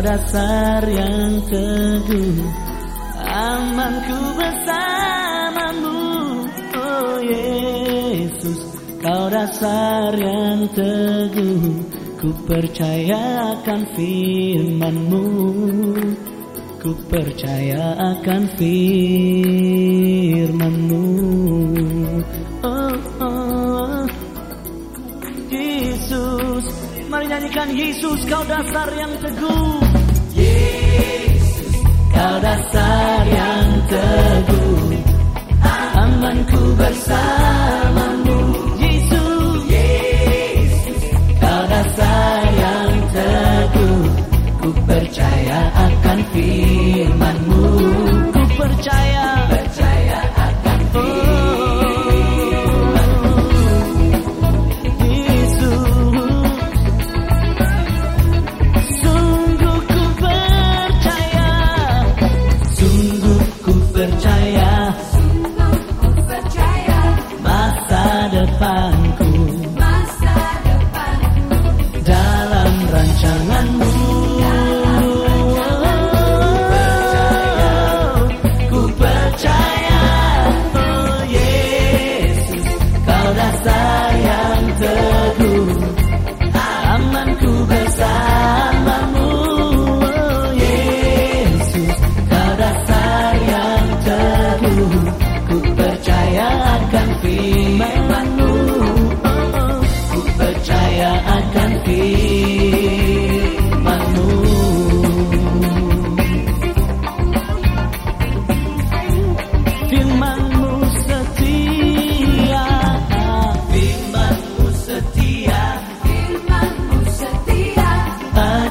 dasar yang teguh Amanku bersamamu. Oh Yesus Kau dasar yang teguh Ku percaya akan firmanmu. Ku percaya akan firmanmu. Oh, oh. Yesus Mari nyanyikan Yesus kau dasar yang teguh Yesus Kau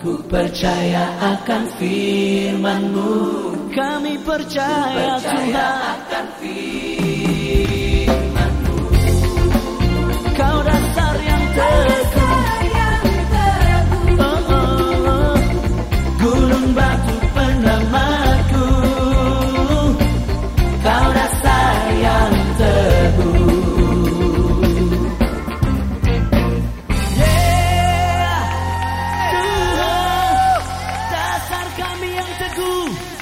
Ku percaya akan firman-Mu Kami percaya, percaya Tuhan akan firman-Mu Kau dasar yang teguh, teguh. Oh, oh, oh. Gunung batu